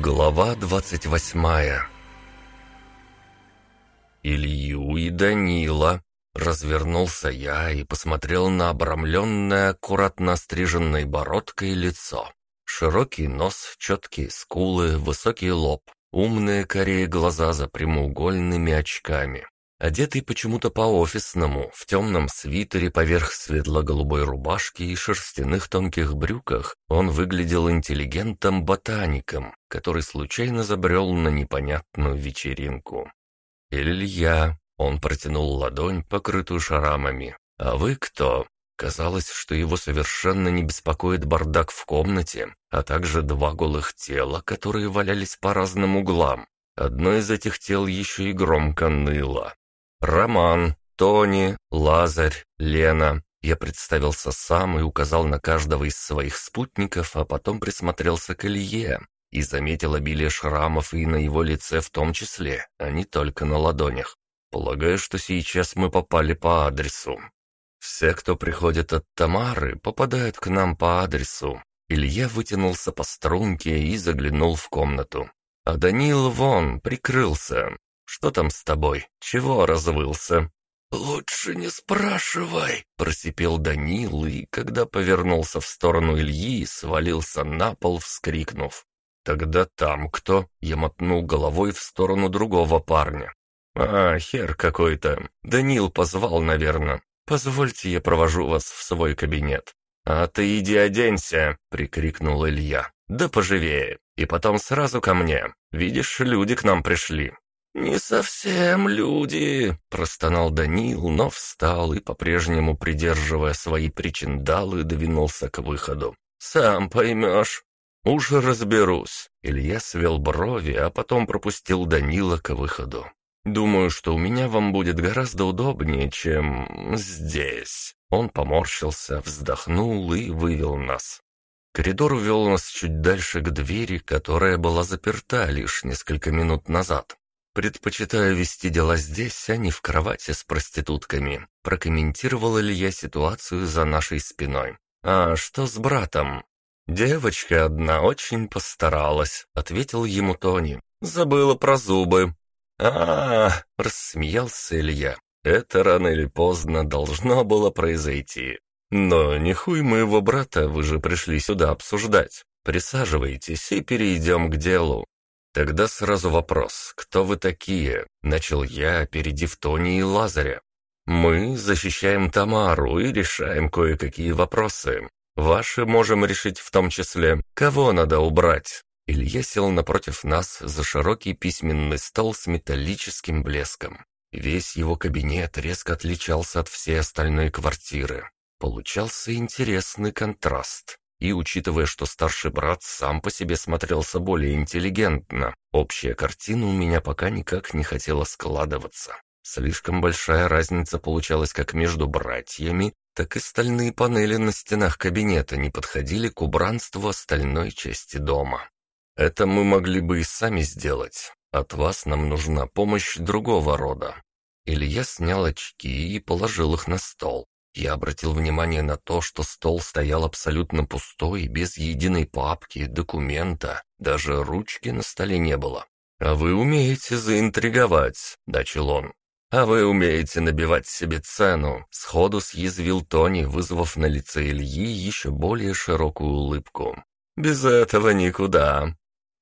Глава двадцать восьмая Илью и Данила. Развернулся я и посмотрел на обрамленное, аккуратно стриженной бородкой лицо. Широкий нос, четкие скулы, высокий лоб, умные корее глаза за прямоугольными очками. Одетый почему-то по-офисному, в темном свитере поверх светло-голубой рубашки и шерстяных тонких брюках, он выглядел интеллигентом-ботаником, который случайно забрел на непонятную вечеринку. «Илья», — он протянул ладонь, покрытую шрамами. «А вы кто?» Казалось, что его совершенно не беспокоит бардак в комнате, а также два голых тела, которые валялись по разным углам. Одно из этих тел еще и громко ныло. Роман, Тони, Лазарь, Лена. Я представился сам и указал на каждого из своих спутников, а потом присмотрелся к Илье и заметил обилие шрамов и на его лице в том числе, а не только на ладонях. Полагаю, что сейчас мы попали по адресу. Все, кто приходит от Тамары, попадают к нам по адресу. Илья вытянулся по струнке и заглянул в комнату. А Данил вон, прикрылся. Что там с тобой? Чего развылся?» «Лучше не спрашивай», — просипел Данил, и, когда повернулся в сторону Ильи, свалился на пол, вскрикнув. «Тогда там кто?» — я мотнул головой в сторону другого парня. «А, хер какой-то. Данил позвал, наверное. Позвольте, я провожу вас в свой кабинет». «А ты иди оденься!» — прикрикнул Илья. «Да поживее. И потом сразу ко мне. Видишь, люди к нам пришли. «Не совсем люди», — простонал Данил, но встал и, по-прежнему придерживая свои причиндалы, двинулся к выходу. «Сам поймешь». «Уже разберусь». Илья свел брови, а потом пропустил Данила к выходу. «Думаю, что у меня вам будет гораздо удобнее, чем здесь». Он поморщился, вздохнул и вывел нас. Коридор увел нас чуть дальше к двери, которая была заперта лишь несколько минут назад. «Предпочитаю вести дела здесь, а не в кровати с проститутками», прокомментировала ли я ситуацию за нашей спиной. «А что с братом?» «Девочка одна очень постаралась», — ответил ему Тони. «Забыла про зубы». А, -а, -а рассмеялся Илья. «Это рано или поздно должно было произойти. Но не хуй моего брата, вы же пришли сюда обсуждать. Присаживайтесь и перейдем к делу. «Тогда сразу вопрос, кто вы такие?» — начал я, опередив Тони и Лазаря. «Мы защищаем Тамару и решаем кое-какие вопросы. Ваши можем решить в том числе, кого надо убрать». Илья сел напротив нас за широкий письменный стол с металлическим блеском. Весь его кабинет резко отличался от всей остальной квартиры. Получался интересный контраст. И учитывая, что старший брат сам по себе смотрелся более интеллигентно, общая картина у меня пока никак не хотела складываться. Слишком большая разница получалась как между братьями, так и стальные панели на стенах кабинета не подходили к убранству остальной части дома. Это мы могли бы и сами сделать. От вас нам нужна помощь другого рода. Илья снял очки и положил их на стол. Я обратил внимание на то, что стол стоял абсолютно пустой, без единой папки, документа, даже ручки на столе не было. «А вы умеете заинтриговать», — начал он. «А вы умеете набивать себе цену», — сходу съязвил Тони, вызвав на лице Ильи еще более широкую улыбку. «Без этого никуда».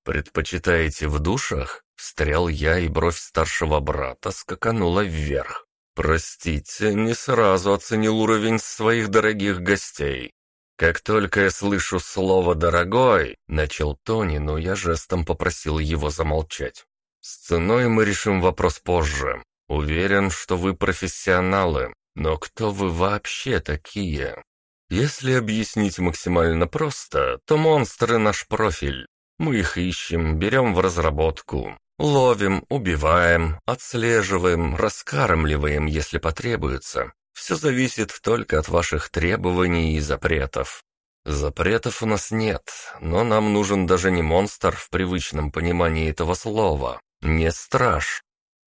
«Предпочитаете в душах?» — встрял я, и бровь старшего брата скаканула вверх. «Простите, не сразу оценил уровень своих дорогих гостей. Как только я слышу слово «дорогой», — начал Тони, но я жестом попросил его замолчать. «С ценой мы решим вопрос позже. Уверен, что вы профессионалы, но кто вы вообще такие?» Если объяснить максимально просто, то монстры наш профиль. Мы их ищем, берем в разработку. Ловим, убиваем, отслеживаем, раскармливаем, если потребуется. Все зависит только от ваших требований и запретов. Запретов у нас нет, но нам нужен даже не монстр в привычном понимании этого слова. Не страж.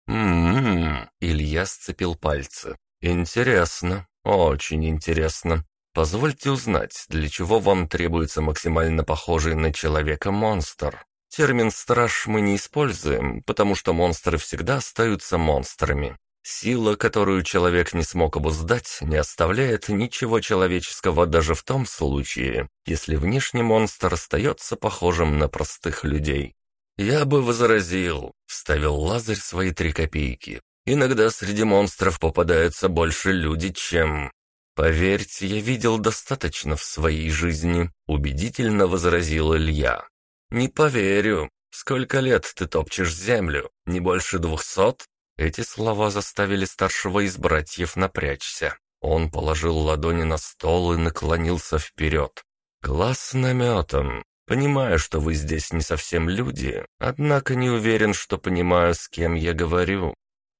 М-м-м, Илья сцепил пальцы. Интересно, очень интересно. Позвольте узнать, для чего вам требуется максимально похожий на человека монстр? Термин «страж» мы не используем, потому что монстры всегда остаются монстрами. Сила, которую человек не смог обуздать, не оставляет ничего человеческого даже в том случае, если внешний монстр остается похожим на простых людей. «Я бы возразил», — вставил Лазарь свои три копейки. «Иногда среди монстров попадаются больше люди, чем...» «Поверьте, я видел достаточно в своей жизни», — убедительно возразил Илья. «Не поверю. Сколько лет ты топчешь землю? Не больше двухсот?» Эти слова заставили старшего из братьев напрячься. Он положил ладони на стол и наклонился вперед. «Глаз наметом. Понимаю, что вы здесь не совсем люди, однако не уверен, что понимаю, с кем я говорю.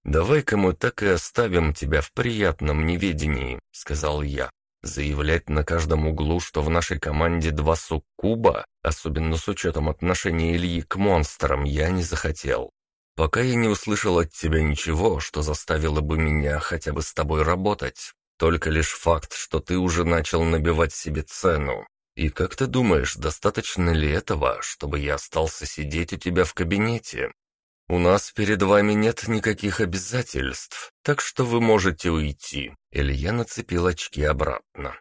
Давай-ка мы так и оставим тебя в приятном неведении», — сказал я. Заявлять на каждом углу, что в нашей команде два суккуба, особенно с учетом отношения Ильи к монстрам, я не захотел. Пока я не услышал от тебя ничего, что заставило бы меня хотя бы с тобой работать. Только лишь факт, что ты уже начал набивать себе цену. И как ты думаешь, достаточно ли этого, чтобы я остался сидеть у тебя в кабинете? У нас перед вами нет никаких обязательств, так что вы можете уйти. Илья нацепил очки обратно.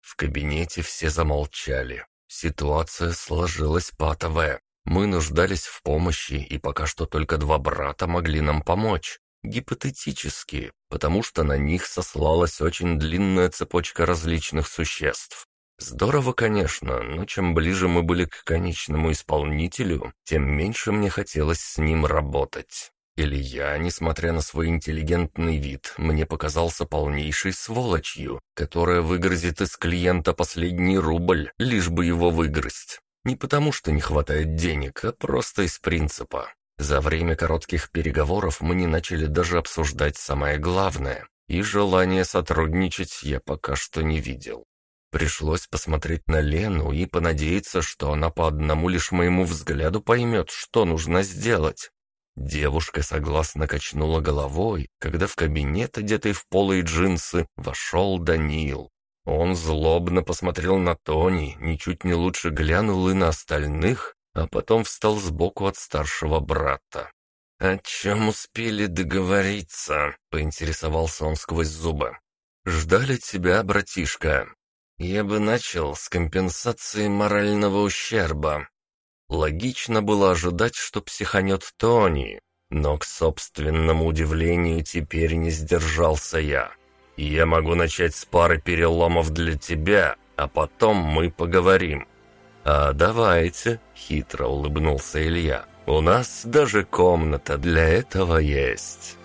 В кабинете все замолчали. Ситуация сложилась патовая. Мы нуждались в помощи, и пока что только два брата могли нам помочь. Гипотетически, потому что на них сослалась очень длинная цепочка различных существ. Здорово, конечно, но чем ближе мы были к конечному исполнителю, тем меньше мне хотелось с ним работать. Или я, несмотря на свой интеллигентный вид, мне показался полнейшей сволочью, которая выгрызет из клиента последний рубль, лишь бы его выгрызть. Не потому, что не хватает денег, а просто из принципа. За время коротких переговоров мы не начали даже обсуждать самое главное, и желание сотрудничать я пока что не видел. Пришлось посмотреть на Лену и понадеяться, что она по одному лишь моему взгляду поймет, что нужно сделать. Девушка согласно качнула головой, когда в кабинет, одетый в полые джинсы, вошел Даниил. Он злобно посмотрел на Тони, ничуть не лучше глянул и на остальных, а потом встал сбоку от старшего брата. «О чем успели договориться?» — поинтересовался он сквозь зубы. «Ждали тебя, братишка. Я бы начал с компенсации морального ущерба». Логично было ожидать, что психанет Тони, но к собственному удивлению теперь не сдержался я. Я могу начать с пары переломов для тебя, а потом мы поговорим». «А давайте», — хитро улыбнулся Илья. «У нас даже комната для этого есть».